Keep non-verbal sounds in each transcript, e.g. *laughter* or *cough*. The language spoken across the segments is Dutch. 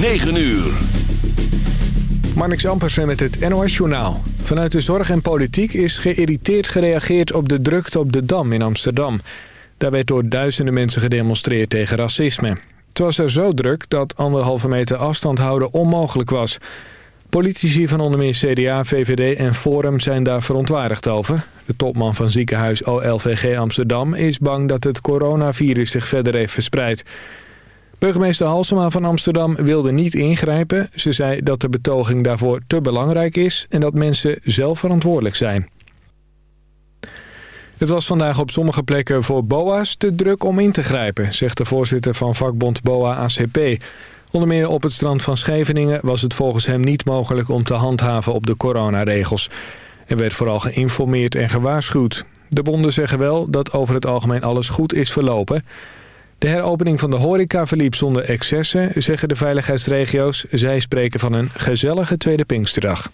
9 uur. Marnix Ampersen met het NOS-journaal. Vanuit de zorg en politiek is geïrriteerd gereageerd op de drukte op de Dam in Amsterdam. Daar werd door duizenden mensen gedemonstreerd tegen racisme. Het was er zo druk dat anderhalve meter afstand houden onmogelijk was. Politici van onder meer CDA, VVD en Forum zijn daar verontwaardigd over. De topman van ziekenhuis OLVG Amsterdam is bang dat het coronavirus zich verder heeft verspreid. Burgemeester Halsema van Amsterdam wilde niet ingrijpen. Ze zei dat de betoging daarvoor te belangrijk is en dat mensen zelf verantwoordelijk zijn. Het was vandaag op sommige plekken voor BOA's te druk om in te grijpen, zegt de voorzitter van vakbond BOA-ACP. Onder meer op het strand van Scheveningen was het volgens hem niet mogelijk om te handhaven op de coronaregels. Er werd vooral geïnformeerd en gewaarschuwd. De bonden zeggen wel dat over het algemeen alles goed is verlopen. De heropening van de horeca verliep zonder excessen, zeggen de veiligheidsregio's. Zij spreken van een gezellige tweede Pinksterdag.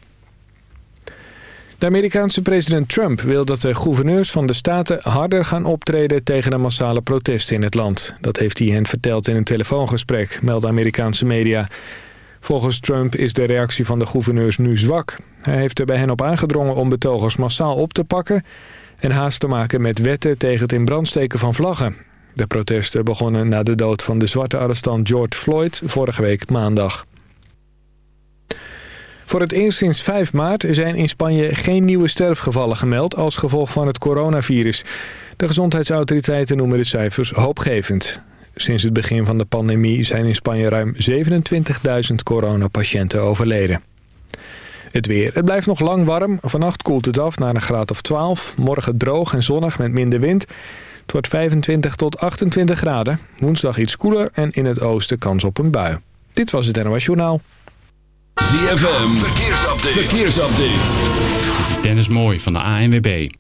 De Amerikaanse president Trump wil dat de gouverneurs van de staten harder gaan optreden tegen de massale protesten in het land. Dat heeft hij hen verteld in een telefoongesprek, melden Amerikaanse media. Volgens Trump is de reactie van de gouverneurs nu zwak. Hij heeft er bij hen op aangedrongen om betogers massaal op te pakken... en haast te maken met wetten tegen het in brand steken van vlaggen. De protesten begonnen na de dood van de zwarte arrestant George Floyd vorige week maandag. Voor het eerst sinds 5 maart zijn in Spanje geen nieuwe sterfgevallen gemeld als gevolg van het coronavirus. De gezondheidsautoriteiten noemen de cijfers hoopgevend. Sinds het begin van de pandemie zijn in Spanje ruim 27.000 coronapatiënten overleden. Het weer. Het blijft nog lang warm. Vannacht koelt het af naar een graad of 12. Morgen droog en zonnig met minder wind. Het wordt 25 tot 28 graden. Woensdag iets koeler en in het oosten kans op een bui. Dit was het NOS Journaal. ZFM, verkeersupdate. verkeersupdate. Dit is Dennis Mooi van de ANWB.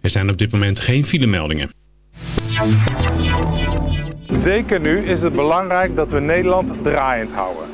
Er zijn op dit moment geen filemeldingen. Zeker nu is het belangrijk dat we Nederland draaiend houden.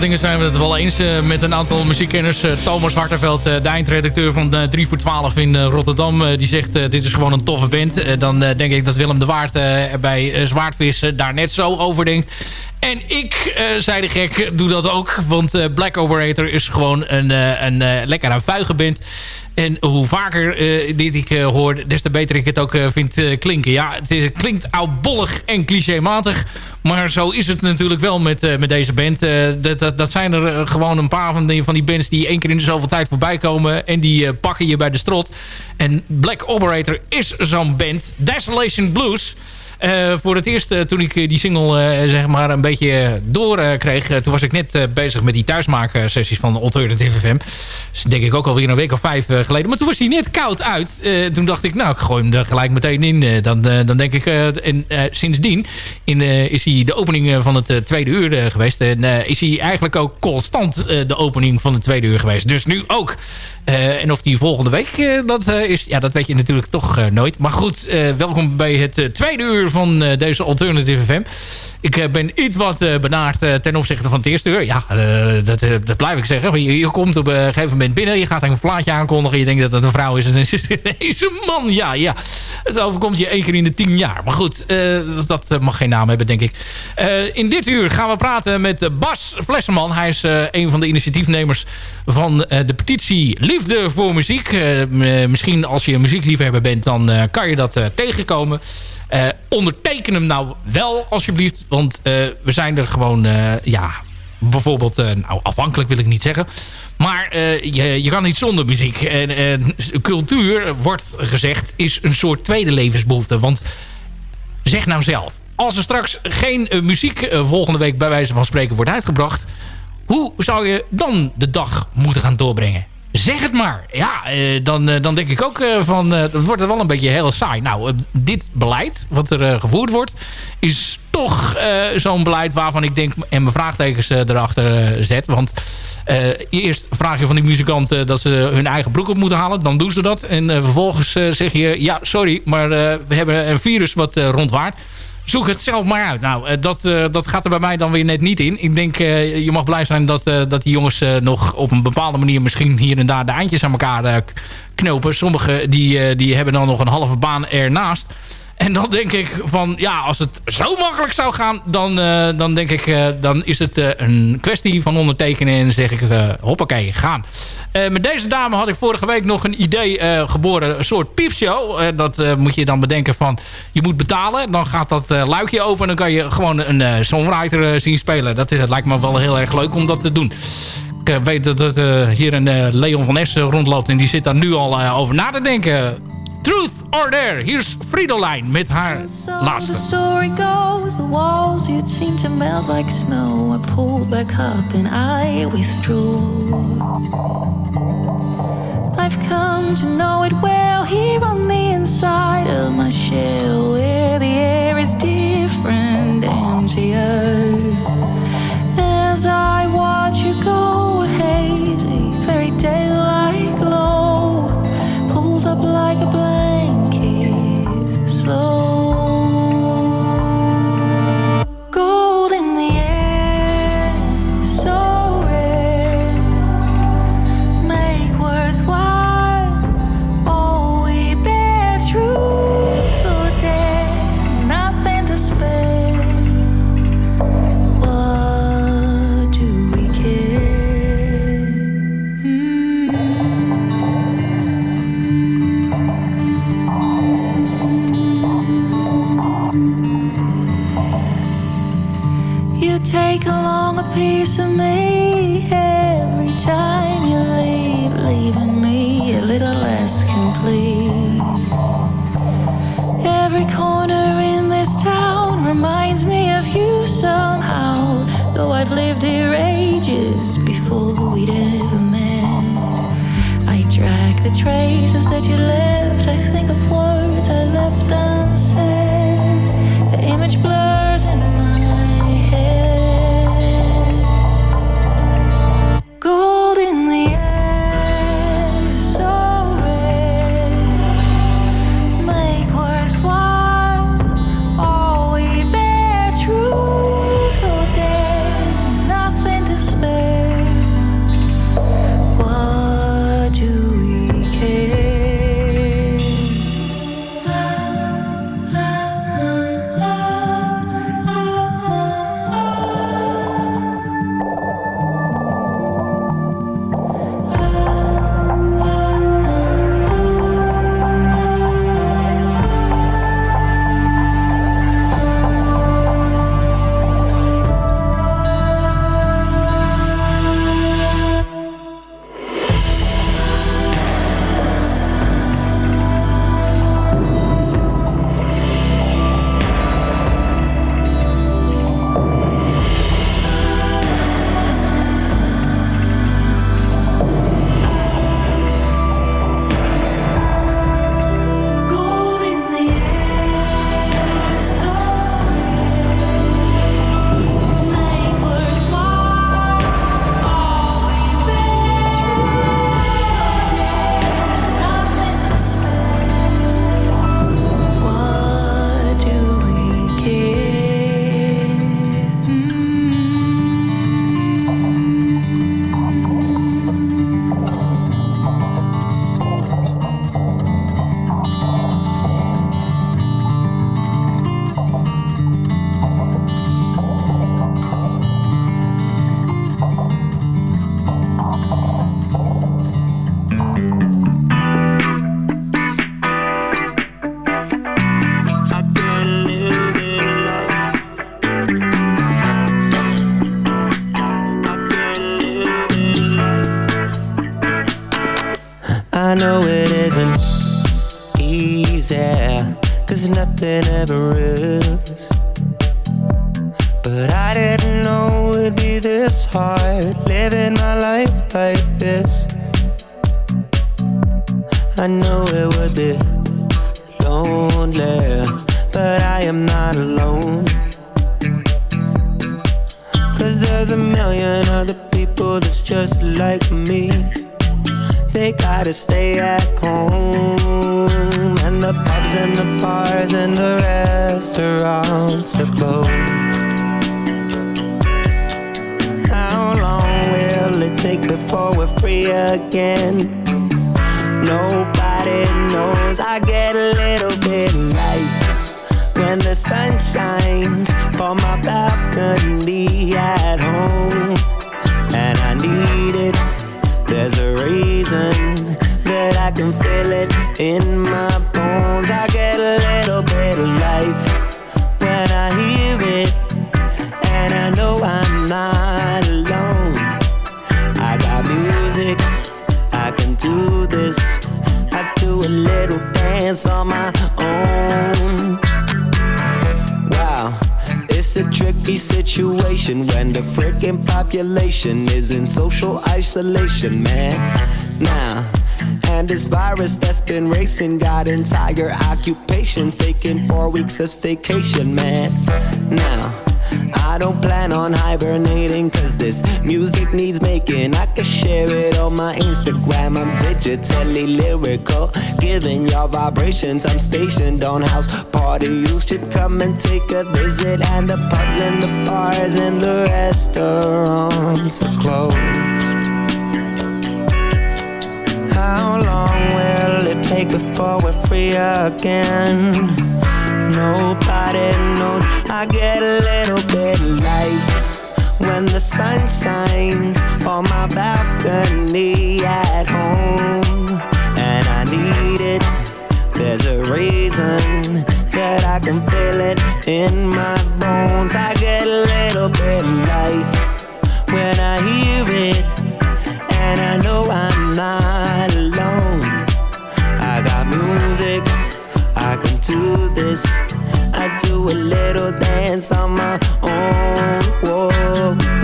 Dingen zijn we het wel eens met een aantal muziekkenners. Thomas Harterveld, de eindredacteur van 3 voor 12 in Rotterdam. die zegt dit is gewoon een toffe band. dan denk ik dat Willem de Waard bij Zwaardvis daar net zo over denkt. En ik, uh, zei de gek, doe dat ook. Want uh, Black Operator is gewoon een, uh, een lekker aan vuigen bent. En hoe vaker dit ik hoor, des te beter ik het ook vind klinken. Ja, het klinkt oudbollig en clichématig. Maar zo is het natuurlijk wel met, met deze band. Dat, dat, dat, zijn er gewoon een paar van die, van die bands die één keer in de zoveel tijd voorbij komen. En die pakken je bij de strot. En Black Operator is zo'n band. Desolation Blues... Uh, voor het eerst uh, toen ik die single zeg maar een beetje doorkreeg... toen was ik net bezig met die thuismaaksessies van Alternative FM. Dus denk ik ook alweer een week of vijf geleden. Maar toen was hij net koud uit. toen dacht ik, nou, ik gooi hem er gelijk meteen in. dan, dan denk ik, en sindsdien in, is hij de opening van het tweede uur geweest. En is hij eigenlijk ook constant de opening van het tweede uur geweest. Dus nu ook. en of die volgende week dat is, ja, dat weet je natuurlijk toch nooit. Maar goed, welkom bij het tweede uur van uh, deze Alternative FM. Ik uh, ben iets wat uh, benaard ten opzichte van het eerste uur. Ja, dat, dat blijf ik zeggen. Je, je, komt op een gegeven moment binnen. Je gaat een plaatje aankondigen. Je denkt dat het een vrouw is. En dan is *laughs* het een man. Ja, ja. Het overkomt je één keer in de tien jaar. Maar goed, dat, mag geen naam hebben, denk ik. in dit uur gaan we praten met Bas Flesserman. Hij is een van de initiatiefnemers van de petitie Liefde voor Muziek. misschien als je een muziekliefhebber bent, dan kan je dat tegenkomen. Uh, onderteken hem nou wel, alsjeblieft. Want uh, we zijn er gewoon, uh, ja, bijvoorbeeld... nou, afhankelijk wil ik niet zeggen. Maar je, je kan niet zonder muziek. En cultuur, wordt gezegd, is een soort tweede levensbehoefte. Want zeg nou zelf, als er straks geen muziek volgende week... bij wijze van spreken wordt uitgebracht... hoe zou je dan de dag moeten gaan doorbrengen? Zeg het maar. Ja, eh, dan, eh, dan denk ik ook eh, van... dat wordt er wel een beetje heel saai. Nou, dit beleid wat er gevoerd wordt... is toch zo'n beleid waarvan ik denk... en mijn vraagtekens erachter zet. Want eerst vraag je van die muzikanten... dat ze hun eigen broek op moeten halen. Dan doen ze dat. En vervolgens zeg je... ja, sorry, maar we hebben een virus wat rondwaart zoek het zelf maar uit. Nou, eh, dat, eh, dat gaat er bij mij dan weer net niet in. Ik denk, uh, je mag blij zijn dat, dat die jongens nog op een bepaalde manier... misschien hier en daar de eindjes aan elkaar knopen. Sommigen die, die hebben dan nog een halve baan ernaast... En dan denk ik van, ja, als het zo makkelijk zou gaan... dan, uh, dan denk ik, uh, dan is het uh, een kwestie van ondertekenen... en zeg ik, hoppakee, gaan. met deze dame had ik vorige week nog een idee geboren. Een soort piepshow. dat moet je dan bedenken van, je moet betalen. Dan gaat dat luikje open en dan kan je gewoon een songwriter zien spelen. Dat, lijkt me wel heel erg leuk om dat te doen. Ik weet dat, hier een Leon van Es rondloopt... en die zit daar nu al over na te denken... Truth or Dare. Here's Fridolijn met haar laatste. The story goes, the walls you'd seem to melt like snow. I pulled back up and I withdrew. I've come to know it well here on the inside of my shell, where the air is different, emptier. As I watch you go, you live Never. Man. Now, and this virus that's been racing got entire occupations taking four weeks of staycation, man. Now, I don't plan on hibernating cause this music needs making. I can share it on my Instagram. I'm digitally lyrical, giving y'all vibrations. I'm stationed on house party. You should come and take a visit. And the pubs and the bars and the restaurants are closed. How long will it take before we're free again? Nobody knows. I get a little bit light when the sun shines on my balcony at home, and I need it. There's a reason that I can feel it in my bones. I get a little bit light when I hear it, alone. I got music, I can do this. I do a little dance on my own. Whoa,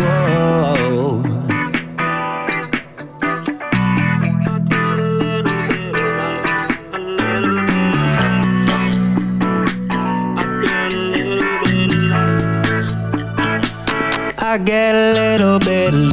whoa. I do a little bit of life, a little bit of life. I get a little bit of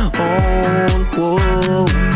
own. Whoa.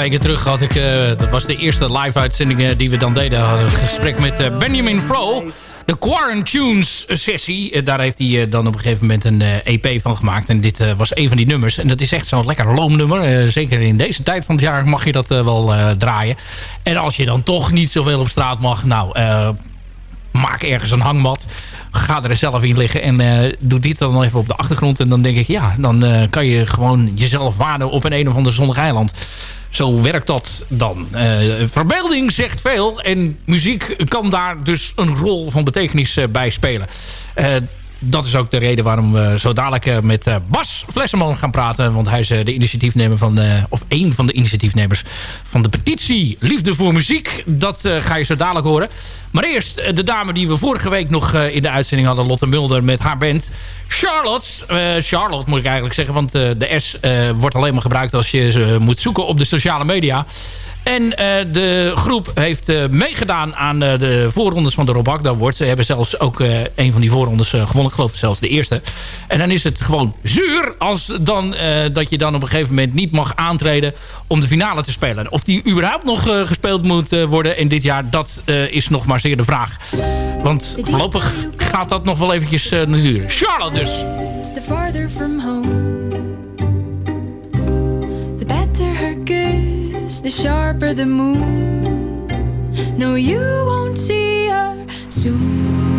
Weken terug had ik, eh, dat was de eerste live-uitzending die we dan deden. Een gesprek met eh, Benjamin Fro. De Quarantunes sessie. Eh, daar heeft hij dan op een gegeven moment een EP van gemaakt. En dit was een van die nummers. En dat is echt zo'n lekker loomnummer. Zeker in deze tijd van het jaar mag je dat wel draaien. En als je dan toch niet zoveel op straat mag. Nou, maak ergens een hangmat. Ga er zelf in liggen en eh, doe dit dan even op de achtergrond. En dan denk ik, ja, dan kan je gewoon jezelf waarden op een een of ander zonnig eiland. Zo werkt dat dan. Eh, verbeelding zegt veel en muziek kan daar dus een rol van betekenis eh, bij spelen. Dat is ook de reden waarom we zo dadelijk eh, met eh, Bas Flesserman gaan praten. Want hij is eh, de initiatiefnemer van, of één van de initiatiefnemers van de petitie Liefde voor Muziek. Dat ga je zo dadelijk horen. Maar eerst de dame die we vorige week nog in de uitzending hadden, Lotte Mulder met haar band. Charlotte, Charlotte moet ik eigenlijk zeggen, want de S wordt alleen maar gebruikt als je ze moet zoeken op de sociale media. En de groep heeft meegedaan aan de voorrondes van de Rob Agda Award. Ze hebben zelfs ook een van die voorrondes gewonnen. Ik geloof zelfs de eerste. En dan is het gewoon zuur als dan, dat je dan op een gegeven moment niet mag aantreden om de finale te spelen. Of die überhaupt nog gespeeld moet worden in dit jaar, dat is nog maar zeer de vraag. Want voorlopig gaat dat nog wel eventjes duren. Charlotte dus. The farther from home The better her The sharper the moon. No, you won't see her soon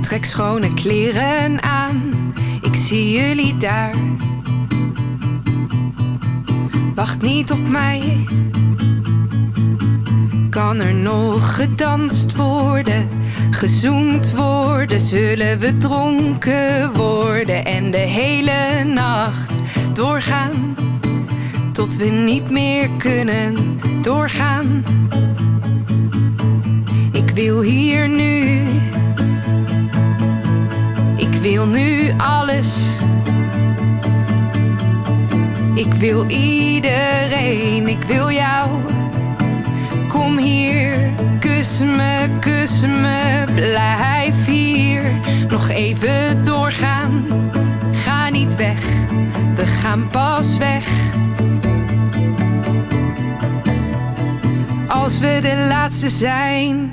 trek schone kleren aan. Ik zie jullie daar. Wacht niet op mij. Kan er nog gedanst worden, gezoend worden? Zullen we dronken worden en de hele nacht doorgaan? Tot we niet meer kunnen doorgaan. Ik wil hier nu wil nu alles. Ik wil iedereen, ik wil jou. Kom hier, kus me, kus me, blijf hier. Nog even doorgaan, ga niet weg, we gaan pas weg. Als we de laatste zijn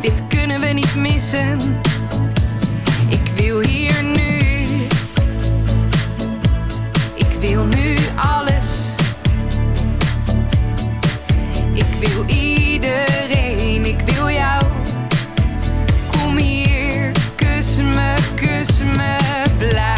dit kunnen we niet missen. Ik wil hier nu. Ik wil nu alles. Ik wil iedereen, ik wil jou. Kom hier, kus me, kus me, blijf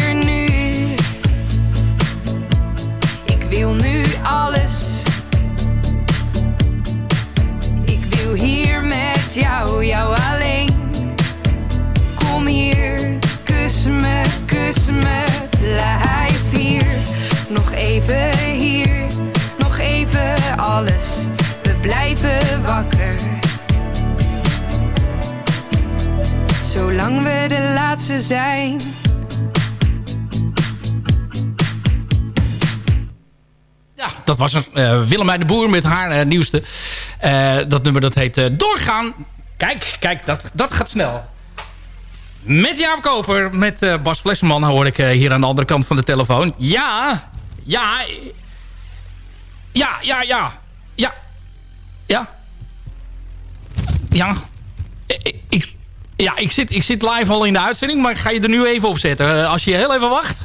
jou, jou alleen. Kom hier, kus me, kus me, blijf hier. Nog even hier, nog even alles. We blijven wakker. Zolang we de laatste zijn. Ja, dat was er. Uh, Willemijn de Boer met haar eh, nieuwste. Eh, dat nummer dat heet eh, Doorgaan. Kijk, kijk, dat, dat gaat snel. Met Jaap Koper, met eh, Bas Flessenman hoor ik hier aan de andere kant van de telefoon. Ja, ja, ja, ja, ja, ja, ja, ja. Ik, ik, ja, ik zit, ik zit live al in de uitzending, maar ik ga je er nu even op zetten. als je heel even wacht.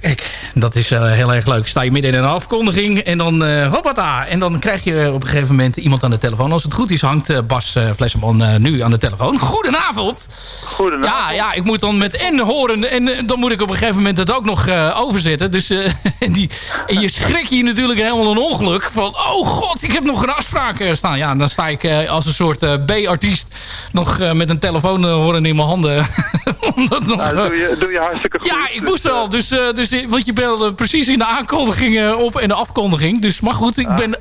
Kijk, dat is uh, heel erg leuk. Sta je midden in een afkondiging en dan uh, hoppata. En dan krijg je op een gegeven moment iemand aan de telefoon. Als het goed is hangt uh, Bas Flessenman nu aan de telefoon. Goedenavond. Goedenavond. Ja, ja, ik moet dan met en horen en dan moet ik op een gegeven moment het ook nog overzetten. Dus *laughs* en die, en je schrik je natuurlijk helemaal een ongeluk. Van, oh god, ik heb nog een afspraak staan. Ja, dan sta ik als een soort B-artiest nog met een telefoon horen in mijn handen. *laughs* dat nog, nou, doe, je, doe je hartstikke goed. Ja, ik moest wel. Dus, dus want je belde precies in de aankondiging op en de afkondiging. Dus, maar goed, ik ben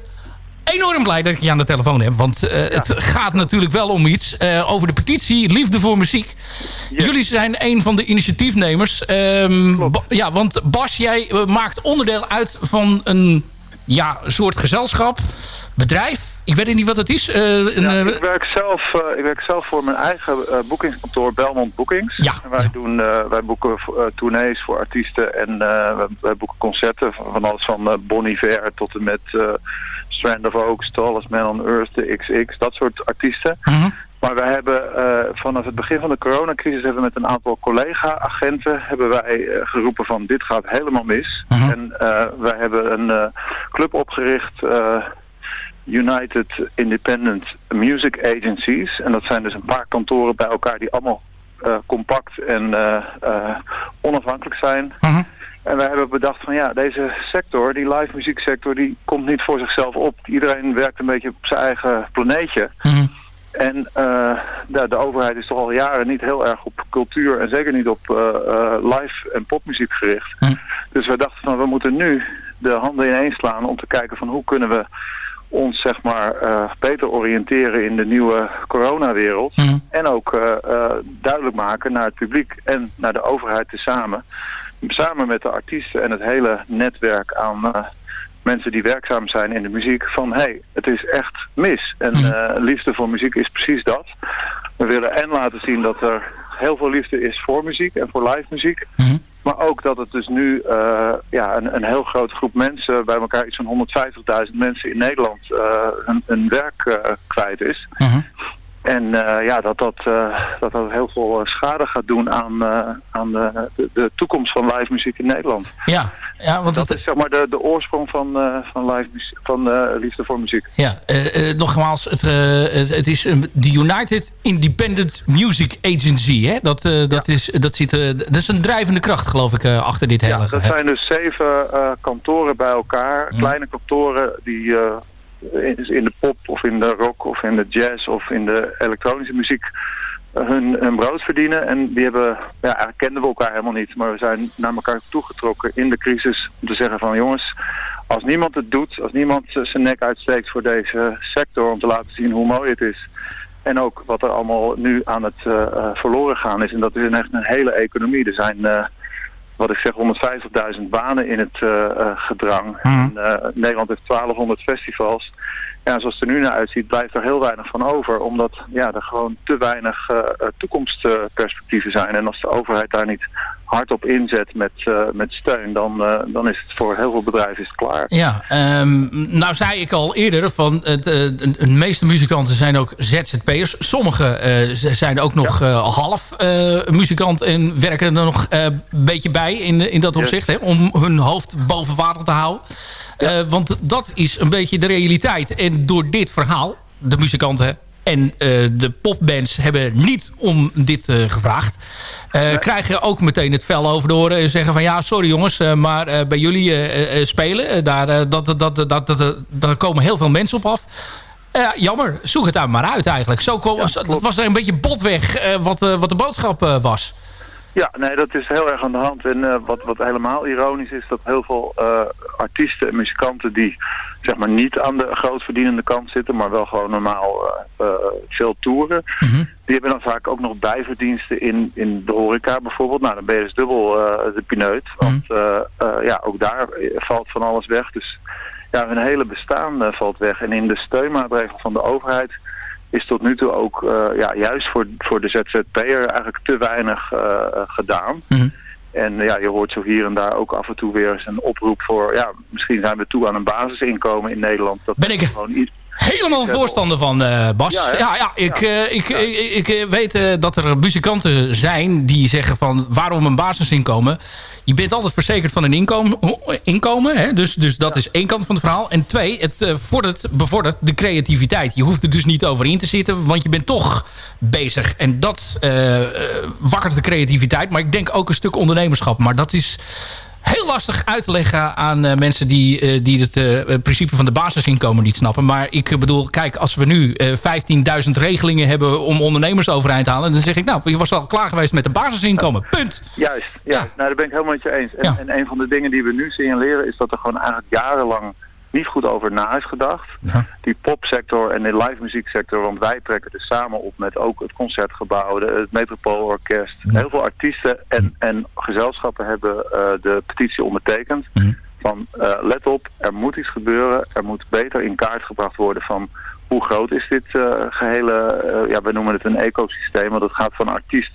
enorm blij dat ik je aan de telefoon heb. Want uh, ja. het gaat natuurlijk wel om iets. Uh, over de petitie Liefde voor Muziek. Yes. Jullie zijn een van de initiatiefnemers. Um, ja, want Bas, jij maakt onderdeel uit van een ja, soort gezelschap, bedrijf. Ik weet niet wat het is. Uh, een, ja, ik, werk zelf, uh, ik werk zelf voor mijn eigen boekingskantoor Belmont Bookings. Ja, en wij, doen, wij boeken tournees voor artiesten en wij, wij, boeken concerten van alles van Bon Iver tot en met Strand of Oaks, Tallest Man on Earth, de XX, dat soort artiesten. -huh. Maar wij hebben vanaf het begin van de coronacrisis hebben we met een aantal collega-agenten hebben wij geroepen van dit gaat helemaal mis. -huh. En wij hebben een club opgericht United Independent Music Agencies. En dat zijn dus een paar kantoren bij elkaar die allemaal uh, compact en uh, uh, onafhankelijk zijn. -huh. En wij hebben bedacht van ja, deze sector, die live muzieksector, die komt niet voor zichzelf op. Iedereen werkt een beetje op zijn eigen planeetje. -huh. En de, de, overheid is toch al jaren niet heel erg op cultuur en zeker niet op live en popmuziek gericht. -huh. Dus wij dachten van we moeten nu de handen ineen slaan om te kijken van hoe kunnen we ons zeg maar eh, beter oriënteren in de nieuwe coronawereld. Mhm. En ook eh, eh, duidelijk maken naar het publiek en naar de overheid tezamen. Samen met de artiesten en het hele netwerk aan mensen die werkzaam zijn in de muziek. Van hé, hey, het is echt mis. En Mhm. liefde voor muziek is precies dat. We willen en laten zien dat er heel veel liefde is voor muziek en voor live muziek. Mhm. Maar ook dat het dus nu eh, ja, een, een heel grote groep mensen, bij elkaar iets van 150.000 mensen in Nederland, eh, hun, hun werk eh, kwijt is. Mhm. En ja, dat dat, dat dat heel veel schade gaat doen aan, aan de, de, de toekomst van live muziek in Nederland. Ja, ja want Dat is zeg maar de, de oorsprong van, eh, van live van eh, liefde voor muziek. ja, eh, nogmaals, het, het, is de United Independent Music Agency. Hè? Dat, dat, is, dat, zit, dat is een drijvende kracht, geloof ik, achter dit hele Ja, dat zijn dus zeven kantoren bij elkaar. Kleine kantoren die in, in de pop of in de rock of in de jazz of in de elektronische muziek hun, hun brood verdienen. En die hebben, ja, eigenlijk kenden we elkaar helemaal niet. Maar we zijn naar elkaar toegetrokken in de crisis om te zeggen van jongens, als niemand het doet, als niemand zijn nek uitsteekt voor deze sector om te laten zien hoe mooi het is. En ook wat er allemaal nu aan het eh, eh, verloren gaan is. En dat is een echt een hele economie. Er zijn, eh, wat ik zeg, 150.000 banen in het gedrang. En, eh, Nederland heeft 1200 festivals. Ja, zoals het er nu naar uitziet, blijft er heel weinig van over. Omdat ja, er gewoon te weinig eh, toekomstperspectieven zijn. En als de overheid daar niet hard op inzet met, eh, met steun, dan, eh, dan is het voor heel veel bedrijven is het klaar. Ja, ehm, nou zei ik al eerder van het, eh, de, de meeste muzikanten zijn ook ZZP'ers. Sommigen zijn ook nog half muzikant en werken er nog een beetje bij in, in dat opzicht. Hè, om hun hoofd boven water te houden. Want dat is een beetje de realiteit. En door dit verhaal, de muzikanten en eh, de popbands hebben niet om dit eh, gevraagd. Eh, Krijgen ook meteen het vel over de oren en zeggen van... ja, sorry jongens, maar bij jullie spelen... daar, dat, dat, dat, dat, dat, daar komen heel veel mensen op af. Jammer, zoek het daar maar uit eigenlijk. Zo kwam, dat was er een beetje botweg eh, wat, wat de boodschap was. Ja, nee, dat is heel erg aan de hand. En eh, wat, wat helemaal ironisch is, dat heel veel eh, artiesten en muzikanten die zeg maar niet aan de grootverdienende kant zitten, maar wel gewoon normaal eh, veel toeren, die hebben dan vaak ook nog bijverdiensten in, in de horeca bijvoorbeeld. Nou, dan ben je dus dubbel de pineut. Want eh, eh, ja, ook daar valt van alles weg. Dus ja, hun hele bestaan valt weg. En in de steunmaatregelen van de overheid is tot nu toe ook eh, ja, juist voor, voor de ZZP'er eigenlijk te weinig eh, gedaan. En ja, je hoort zo hier en daar ook af en toe weer eens een oproep voor, ja, misschien zijn we toe aan een basisinkomen in Nederland. Dat Ben ik- gewoon iets Helemaal voorstander van, eh, Bas. Ja, Ja, ik, ik, ik, ik, weet dat er muzikanten zijn die zeggen van... waarom een basisinkomen? Je bent altijd verzekerd van een inkomen. inkomen hè? Dus, dus dat is één kant van het verhaal. En twee, het vordert, bevordert de creativiteit. Je hoeft er dus niet over in te zitten, want je bent toch bezig. En dat eh, wakkert de creativiteit. Maar ik denk ook een stuk ondernemerschap. Maar dat is heel lastig uit te leggen aan eh, mensen die, eh, die het eh, principe van de basisinkomen niet snappen. Maar ik bedoel, kijk, als we nu eh 15.000 regelingen hebben om ondernemers overeind te halen, dan zeg ik, nou, je was al klaar geweest met de basisinkomen. Punt. Juist, ja. Nou, daar ben ik helemaal met je eens. En, Ja. en een van de dingen die we nu signaleren is dat er gewoon eigenlijk jarenlang niet goed over na is gedacht. Ja. Die popsector en de live muzieksector, want wij trekken er samen op met ook het Concertgebouw, de, het Metropoolorkest. Heel veel artiesten en, en gezelschappen hebben eh, de petitie ondertekend. Van eh, let op, er moet iets gebeuren, er moet beter in kaart gebracht worden van hoe groot is dit eh, gehele, eh, ja we noemen het een ecosysteem, want het gaat van artiest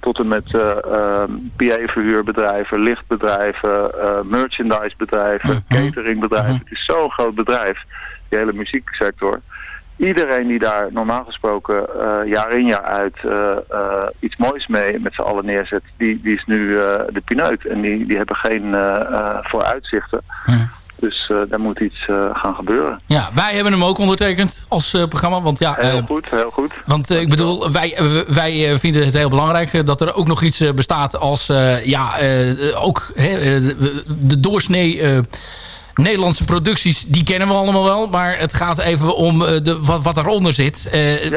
tot en met eh, ehm, PA-verhuurbedrijven, lichtbedrijven, eh, merchandisebedrijven, cateringbedrijven. Het is zo'n groot bedrijf, die hele muzieksector. Iedereen die daar normaal gesproken eh, jaar in jaar uit iets moois mee met z'n allen neerzet, die, die is nu de pineut. En die, die hebben geen vooruitzichten. Dus eh, daar moet iets eh, gaan gebeuren. Ja, wij hebben hem ook ondertekend als eh, programma. Want ja, Heel goed, heel goed. Want ik bedoel, wij, wij vinden het heel belangrijk dat er ook nog iets bestaat als, ja, ook de, doorsnee Nederlandse producties, die kennen we allemaal wel. Maar het gaat even om de, wat, wat eronder zit.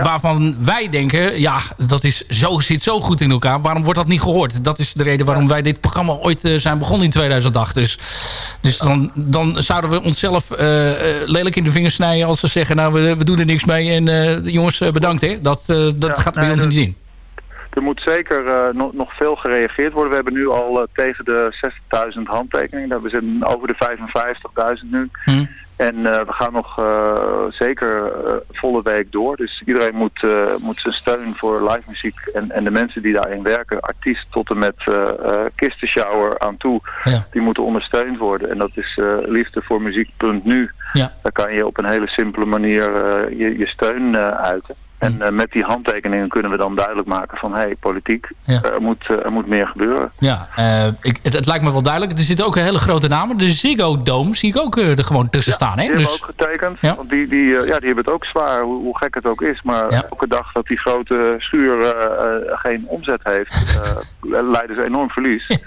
Waarvan wij denken, ja, dat is zo, zit zo goed in elkaar. Waarom wordt dat niet gehoord? Dat is de reden waarom wij dit programma ooit zijn begonnen in 2008. Dus, dus dan, dan zouden we onszelf lelijk in de vingers snijden... als ze zeggen, nou, we, we doen er niks mee. En jongens, bedankt, hè. Dat, dat gaat bij ons niet zien. Er moet zeker uh, nog, nog veel gereageerd worden. We hebben nu al uh, tegen de 60.000 handtekeningen. We zitten over de 55.000 nu. Hm. En uh, we gaan nog zeker volle week door. Dus iedereen moet, moet zijn steun voor live muziek en, en de mensen die daarin werken, artiest tot en met kistenshower aan toe, ja. die moeten ondersteund worden. En dat is liefdevoormuziek.nu. Ja. Daar kan je op een hele simpele manier je, je steun uiten. En uh, met die handtekeningen kunnen we dan duidelijk maken van... hé, hey, politiek, er, moet, uh, er moet meer gebeuren. Ja, uh, ik, het, het, lijkt me wel duidelijk. Er zitten ook een hele grote namen. De Ziggo Dome zie ik ook er gewoon tussen ja, staan. Hè? die dus... hebben ook getekend. Ja. Want die, die, ja, die hebben het ook zwaar, hoe, hoe gek het ook is. Maar elke dag dat die grote schuur geen omzet heeft... *laughs* leiden ze enorm verlies.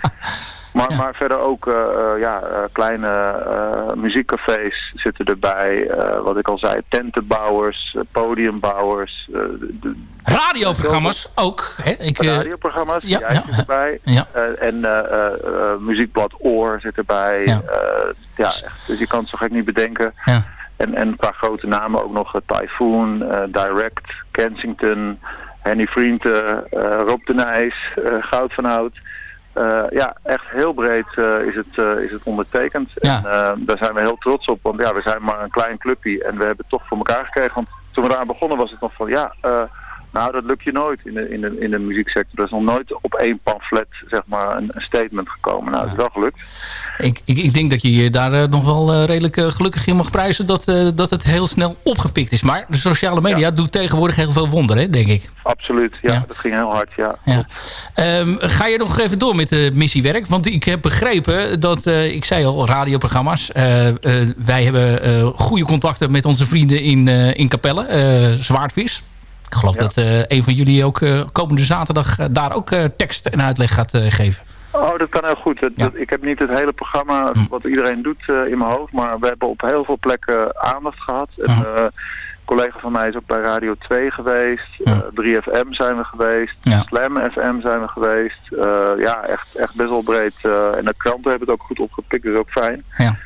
Maar, maar verder ook uh, ja, uh, kleine muziekcafés zitten erbij. wat ik al zei, tentenbouwers, podiumbouwers. De, radioprogramma's ook. Hè? Ik, radioprogramma's, ja, ja, zit erbij. Ja. en muziekblad Oor zit erbij. Ja. ja, echt, dus je kan het zo gek niet bedenken. Ja. En, en een paar grote namen ook nog. Typhoon, Direct, Kensington, Henny Vrienden, Rob de Nijs, Goud van Hout. Uh, ja, echt heel breed uh, is, het, uh, is het ondertekend. Ja. En daar zijn we heel trots op, want ja, we zijn maar een klein clubje en we hebben het toch voor elkaar gekregen. Want toen we daar begonnen was het nog van, ja, nou, dat lukt je nooit in de, in de, in de muzieksector. Er is nog nooit op één pamflet zeg maar, een, een statement gekomen. Nou, dat is wel gelukt. Ik, ik, ik denk dat je je daar uh, nog wel uh, redelijk uh, gelukkig in mag prijzen... Dat, dat het heel snel opgepikt is. Maar de sociale media ja. doet tegenwoordig heel veel wonderen, denk ik. Absoluut, ja, ja. Dat ging heel hard, ja. Um, ga je nog even door met de missiewerk? Want ik heb begrepen dat, ik zei al, radioprogramma's... wij hebben goede contacten met onze vrienden in, in Capelle, Zwaardvis... Ik geloof dat uh, een van jullie ook uh, komende zaterdag uh, daar ook tekst en uitleg gaat geven. Oh, dat kan heel goed. Ik heb niet het hele programma hm. wat iedereen doet in mijn hoofd. Maar we hebben op heel veel plekken aandacht gehad. En, een collega van mij is ook bij Radio 2 geweest. Ja. 3FM zijn we geweest. Ja. Slam FM zijn we geweest. ja, echt, echt best wel breed. en de kranten hebben het ook goed opgepikt. Dus ook fijn. Ja.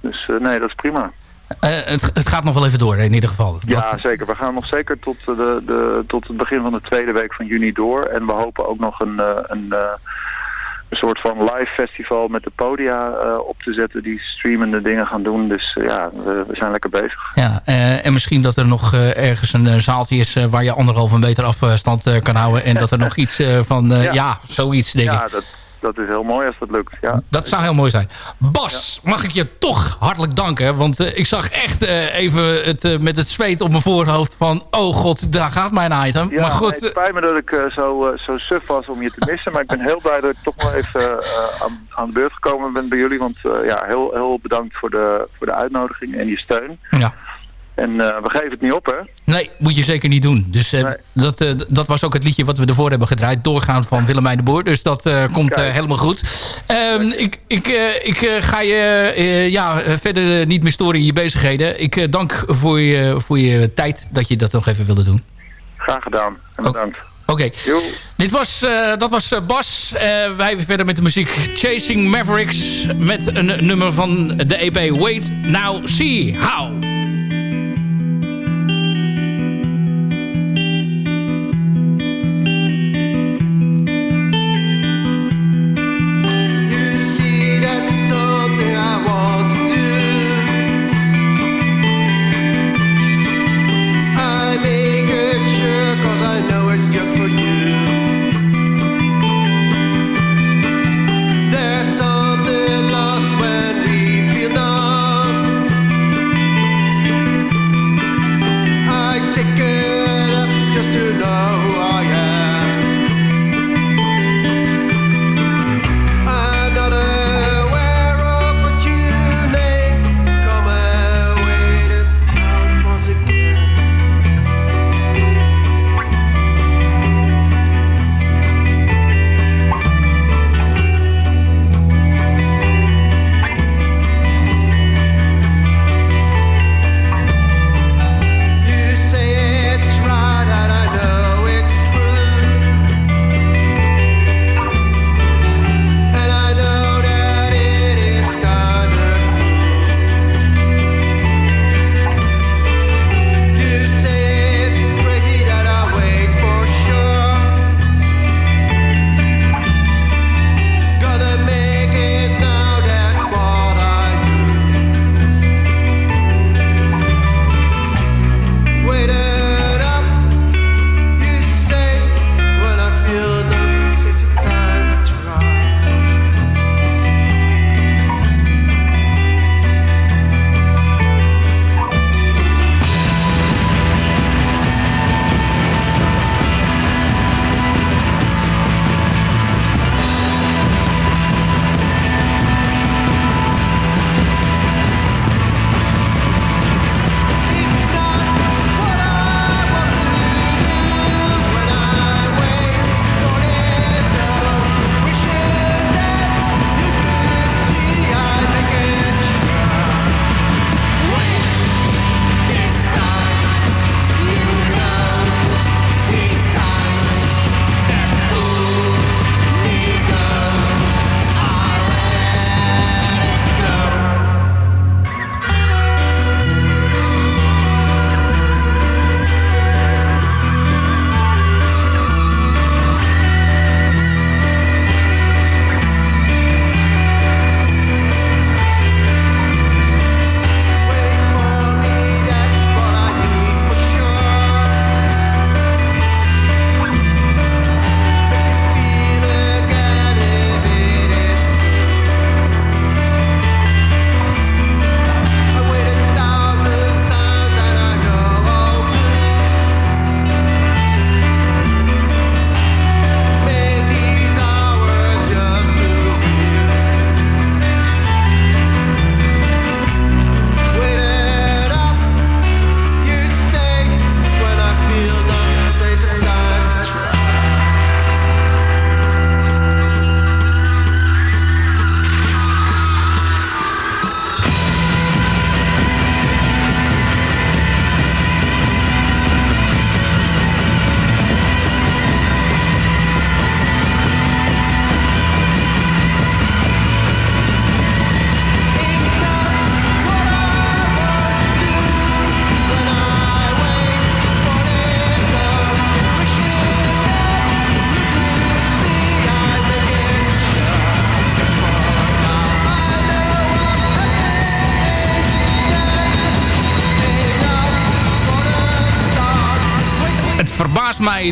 Dus nee, dat is prima. Uh, het, het, gaat nog wel even door in ieder geval. Ja, zeker. We gaan nog zeker tot, de, de, tot het begin van de tweede week van juni door. En we hopen ook nog een, een, een soort van live festival met de podia uh, op te zetten. Die streamende dingen gaan doen. Dus uh, ja, we, we, zijn lekker bezig. Ja, en misschien dat er nog ergens een zaaltje is waar je anderhalve meter afstand kan houden. En dat er nog *laughs* iets van, ja. ja. zoiets denk ja, ik. Dat, dat is heel mooi als dat lukt. Ja. Dat zou heel mooi zijn. Bas, mag ik je toch hartelijk danken. Want uh, ik zag echt uh, even het, uh, met het zweet op mijn voorhoofd van... oh god, daar gaat mijn item. Ja, maar goed, nee, het spijt me dat ik zo, zo suf was om je te missen. maar ik ben heel blij dat ik toch wel even aan, aan, de beurt gekomen ben bij jullie. Want ja, heel, heel bedankt voor de, voor de uitnodiging en je steun. Ja. En uh, we geven het niet op, hè? Nee, moet je zeker niet doen. Dus uh, nee. dat, uh, dat was ook het liedje wat we ervoor hebben gedraaid. Doorgaan van Willemijn de Boer. Dus dat komt helemaal goed. Um, ik ik, ik ga je ja, verder niet meer storen in je bezigheden. Ik dank voor je, voor je tijd dat je dat nog even wilde doen. Graag gedaan. En bedankt. Oké. Okay. Dit was, dat was Bas. wij verder met de muziek Chasing Mavericks. Met een nummer van de EP Wait Now See How.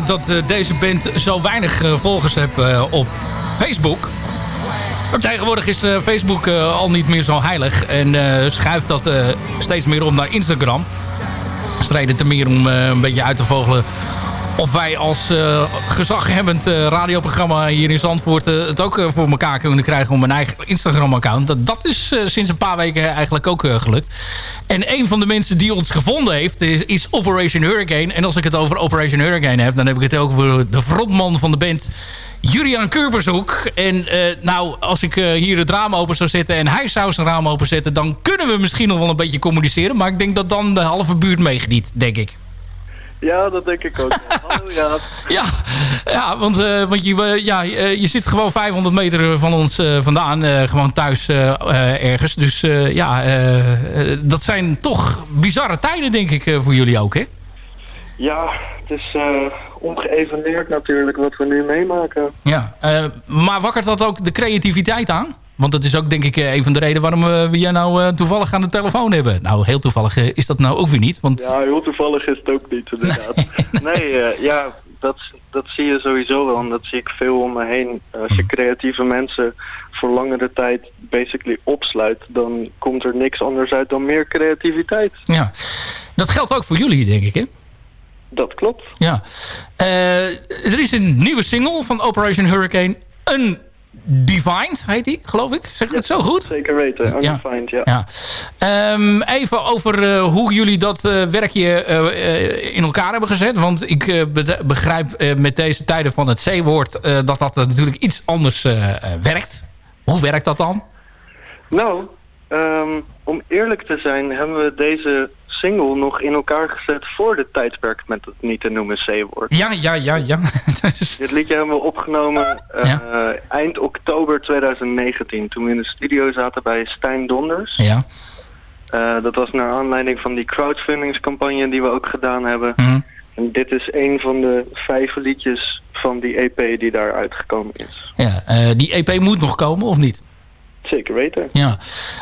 Dat uh, deze band zo weinig uh, volgers heeft uh, op Facebook. Maar tegenwoordig is Facebook al niet meer zo heilig. En schuift dat steeds meer om naar Instagram. Strijden te meer om een beetje uit te vogelen of wij als uh, gezaghebbend uh, radioprogramma hier in Zandvoort... Uh, het ook voor elkaar kunnen krijgen om een eigen Instagram-account. Dat, dat is sinds een paar weken eigenlijk ook gelukt. En een van de mensen die ons gevonden heeft is, is, Operation Hurricane. En als ik het over Operation Hurricane heb... dan heb ik het ook over de frontman van de band... Julian Kurbershoek. En nou, als ik hier het raam open zou zetten... en hij zou zijn raam openzetten... dan kunnen we misschien nog wel een beetje communiceren. Maar ik denk dat dan de halve buurt meegeniet, denk ik. Ja, dat denk ik ook. *laughs* Hallo ja. Ja, ja want, uh, want je, uh, ja, uh, je zit gewoon 500 meter van ons vandaan. gewoon thuis ergens. Dus ja, dat zijn toch bizarre tijden denk ik voor jullie ook, hè? Ja, het is ongeëveneerd natuurlijk wat we nu meemaken. Ja, maar wakkert dat ook de creativiteit aan? Want dat is ook denk ik een van de redenen waarom we jij nou toevallig aan de telefoon hebben. Nou, heel toevallig is dat nou ook weer niet. Want... Ja, heel toevallig is het ook niet inderdaad. Nee, *laughs* nee ja, dat, dat zie je sowieso wel. En dat zie ik veel om me heen. Als je creatieve mensen voor langere tijd basically opsluit... dan komt er niks anders uit dan meer creativiteit. Ja, dat geldt ook voor jullie denk ik hè? Dat klopt. Ja. Uh, er is een nieuwe single van Operation Hurricane. Een Defined heet die, geloof ik. Zeg ik het zo goed? Zeker weten, Undefined, ja. ja. ja. Um, even over uh, hoe jullie dat uh, werkje uh, in elkaar hebben gezet. Want ik begrijp met deze tijden van het C-woord... dat dat natuurlijk iets anders werkt. Hoe werkt dat dan? Nou, um, om eerlijk te zijn hebben we deze single nog in elkaar gezet voor de tijdperk met het niet te noemen C-woord. Ja, ja, ja, ja. *laughs* Dit liedje hebben we opgenomen uh, eind oktober 2019 toen we in de studio zaten bij Stijn Donders. Ja. Uh, dat was naar aanleiding van die crowdfundingscampagne die we ook gedaan hebben. Mm. En dit is een van de vijf liedjes van die EP die daar uitgekomen is. Ja, uh, die EP moet nog komen of niet? Zeker weten. Ja.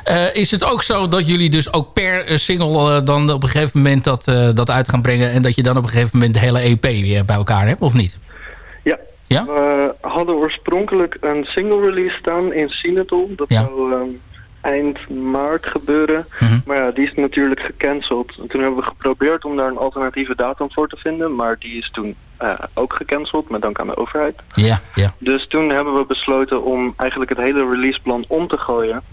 Uh, is het ook zo dat jullie dus ook per eh, single uh, dan op een gegeven moment dat, uh, dat uit gaan brengen... en dat je dan op een gegeven moment de hele EP weer bij elkaar hebt, of niet? Ja. ja? We hadden oorspronkelijk een single release staan in Sinatol. Dat ja. zou um, eind maart gebeuren. Mm -hmm. Maar ja, die is natuurlijk gecanceld. En toen hebben we geprobeerd om daar een alternatieve datum voor te vinden. Maar die is toen uh, ook gecanceld, met dank aan de overheid. Ja, ja. Dus toen hebben we besloten om eigenlijk het hele releaseplan om te gooien.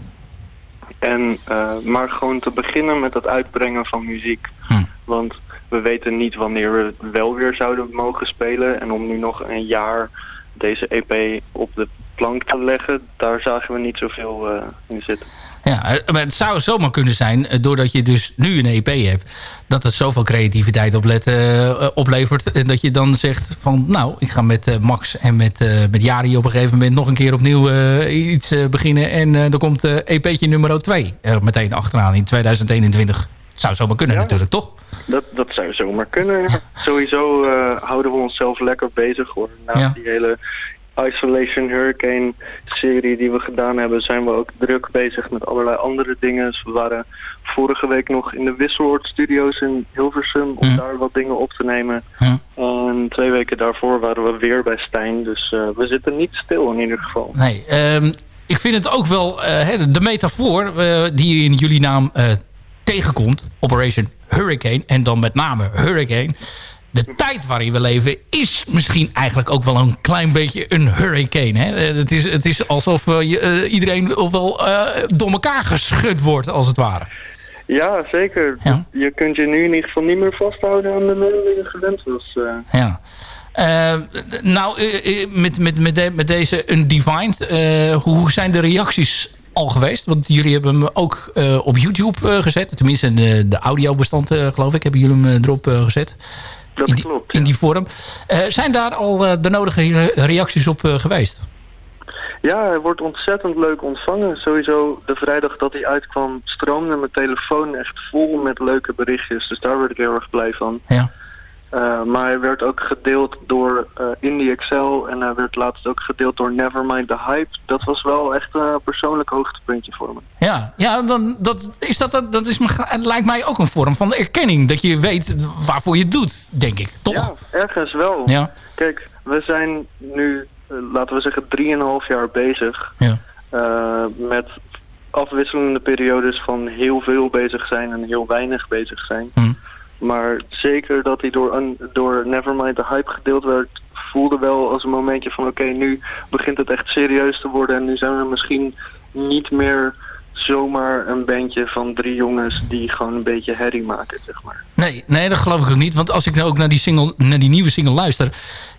En uh, maar gewoon te beginnen met het uitbrengen van muziek. Hm. Want we weten niet wanneer we wel weer zouden mogen spelen. En om nu nog een jaar deze EP op de plank te leggen, daar zagen we niet zoveel uh, in zitten. Ja, maar het zou zomaar kunnen zijn, doordat je dus nu een EP hebt... dat het zoveel creativiteit oplet, uh, oplevert... en dat je dan zegt van, nou, ik ga met uh, Max en met, uh, met Jari... op een gegeven moment nog een keer opnieuw iets beginnen... en dan komt EP'tje nummer 2 er meteen achteraan in 2021. Het zou zomaar kunnen ja, natuurlijk, toch? Dat, dat zou zomaar kunnen. *laughs* Sowieso houden we onszelf lekker bezig hoor. Na ja. die hele Isolation Hurricane serie die we gedaan hebben, zijn we ook druk bezig met allerlei andere dingen. Dus we waren vorige week nog in de Wisseloord Studios in Hilversum om hm. daar wat dingen op te nemen. Hm. En twee weken daarvoor waren we weer bij Stijn, dus uh, we zitten niet stil in ieder geval. Nee, um, ik vind het ook wel, uh, de metafoor uh, die in jullie naam tegenkomt, Operation Hurricane, en dan met name Hurricane de tijd waarin we leven is misschien eigenlijk ook wel een klein beetje een hurricane. Hè? Eh, het, is, het is alsof uh, je, uh, iedereen wel uh, door elkaar geschud wordt, als het ware. Ja, zeker. Ja? Je kunt je nu in ieder geval niet meer vasthouden aan de middelen die je gewend was. Ja. nou, met, met, met, de, met deze Undefined, hoe zijn de reacties al geweest? Want jullie hebben hem ook op YouTube gezet. Tenminste, de, de audiobestand, geloof ik, hebben jullie hem erop gezet. Dat in die, klopt. In die vorm. Uh, zijn daar al uh, de nodige reacties op uh, geweest? Ja, hij wordt ontzettend leuk ontvangen. Sowieso de vrijdag dat hij uitkwam stroomde mijn telefoon echt vol met leuke berichtjes. Dus daar word ik heel erg blij van. Ja. Uh, maar hij werd ook gedeeld door uh, Indie Excel en hij werd laatst ook gedeeld door Nevermind the Hype. Dat was wel echt een persoonlijk hoogtepuntje voor me. Ja, ja dan, dat, is dat, dat is, het lijkt mij ook een vorm van erkenning. Dat je weet waarvoor je het doet, denk ik. Toch? Ja, ergens wel. Ja. Kijk, we zijn nu, laten we zeggen, 3,5 jaar bezig ja. met afwisselende periodes van heel veel bezig zijn en heel weinig bezig zijn. Hm. Maar zeker dat hij door, door Nevermind de hype gedeeld werd, voelde wel als een momentje van oké, nu begint het echt serieus te worden en nu zijn we misschien niet meer zomaar een bandje van drie jongens die gewoon een beetje herrie maken, zeg maar. Nee, nee, dat geloof ik ook niet. Want als ik nou ook naar die, single, naar die nieuwe single luister...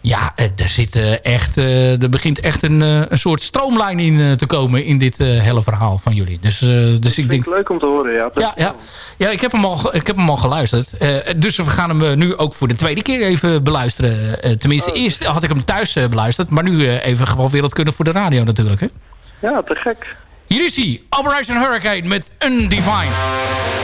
ja, er, zit, echt, eh, er begint echt een, eh, een soort stroomlijn in eh, te komen... in dit hele verhaal van jullie. Dus, dus ik denk... leuk om te horen, ja. Ja, ja. ja ik, heb hem al, ik heb hem al geluisterd. dus we gaan hem nu ook voor de tweede keer even beluisteren. tenminste, oh. eerst had ik hem thuis beluisterd... maar nu even gewoon wereldkunde voor de radio natuurlijk, hè? Ja, te gek. Hier is hij, Operation Hurricane met Undefined.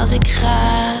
Als ik ga.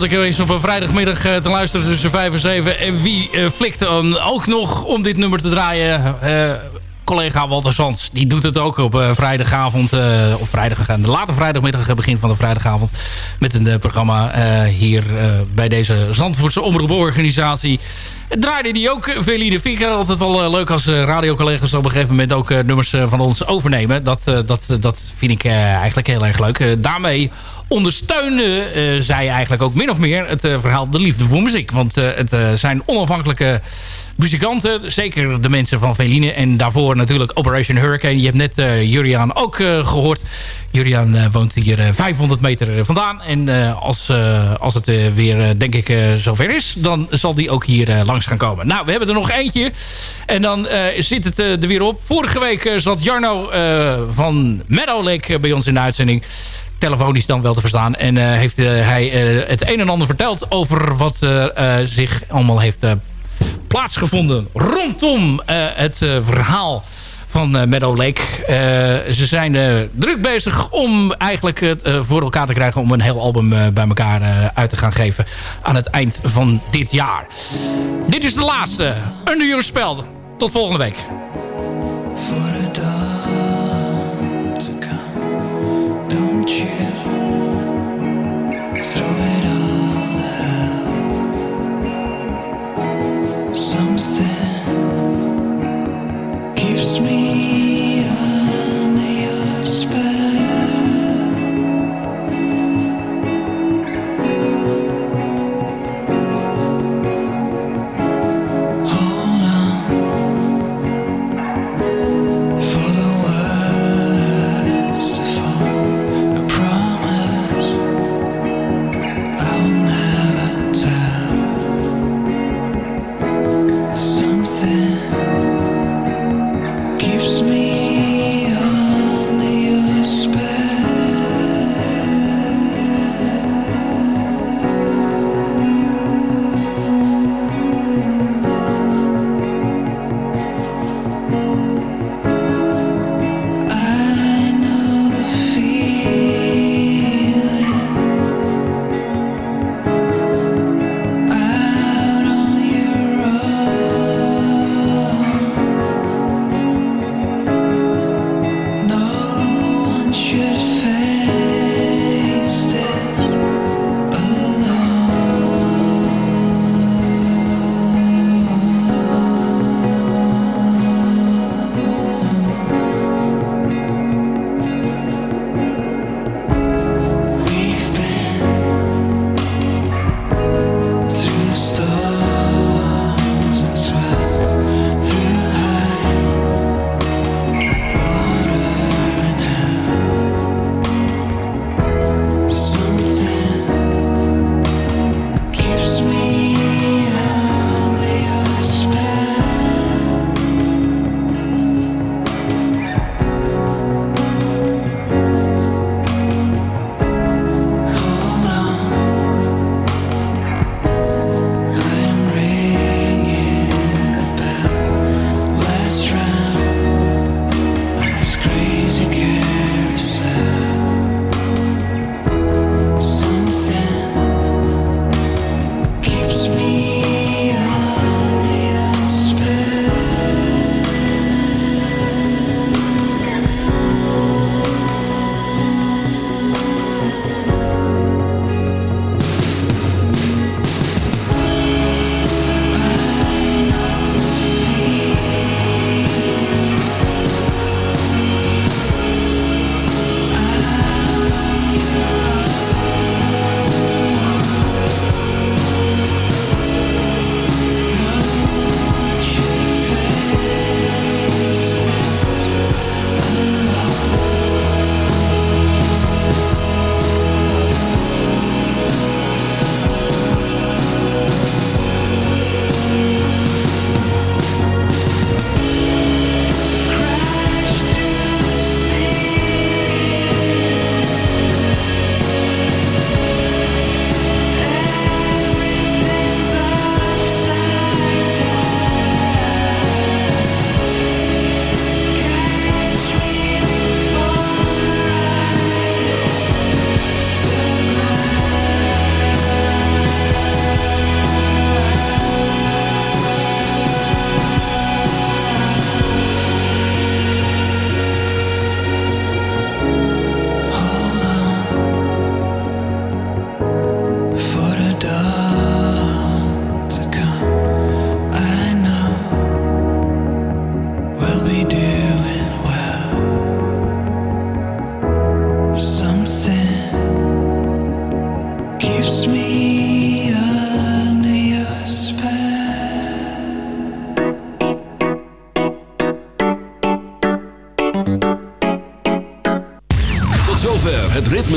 Dat ik eens op een vrijdagmiddag eh, te luisteren tussen 5 en 7. En wie uh, flikt dan ook nog om dit nummer te draaien? Collega Walter Sands. Die doet het ook op uh, vrijdagavond. of vrijdag, de late vrijdagmiddag, begin van de vrijdagavond. Met een programma hier bij deze Zandvoortse omroeporganisatie. Draaide die ook Veline ik altijd wel leuk als radiocollega's op een gegeven moment ook nummers van ons overnemen. Dat, dat, dat vind ik eigenlijk heel erg leuk. daarmee ondersteunen uh, zij eigenlijk ook min of meer het verhaal de liefde voor muziek. Want het zijn onafhankelijke muzikanten. Zeker de mensen van Veline. En daarvoor natuurlijk Operation Hurricane. Je hebt net Juriaan ook gehoord. Juriaan woont hier 500 meter vandaan. En als, als het weer, denk ik, zover is... dan zal die ook hier langs gaan komen. Nou, we hebben er nog eentje. En dan zit het er weer op. Vorige week zat Jarno van Meadow Lake bij ons in de uitzending telefonisch dan wel te verstaan. En uh, heeft uh, hij uh, het een en ander verteld over wat zich allemaal heeft plaatsgevonden rondom eh, het eh, verhaal van eh, Meadow Lake. Ze zijn druk bezig om eigenlijk het voor elkaar te krijgen... om een heel album bij elkaar uit te gaan geven aan het eind van dit jaar. Dit is de laatste. Under Your Spell. Tot volgende week.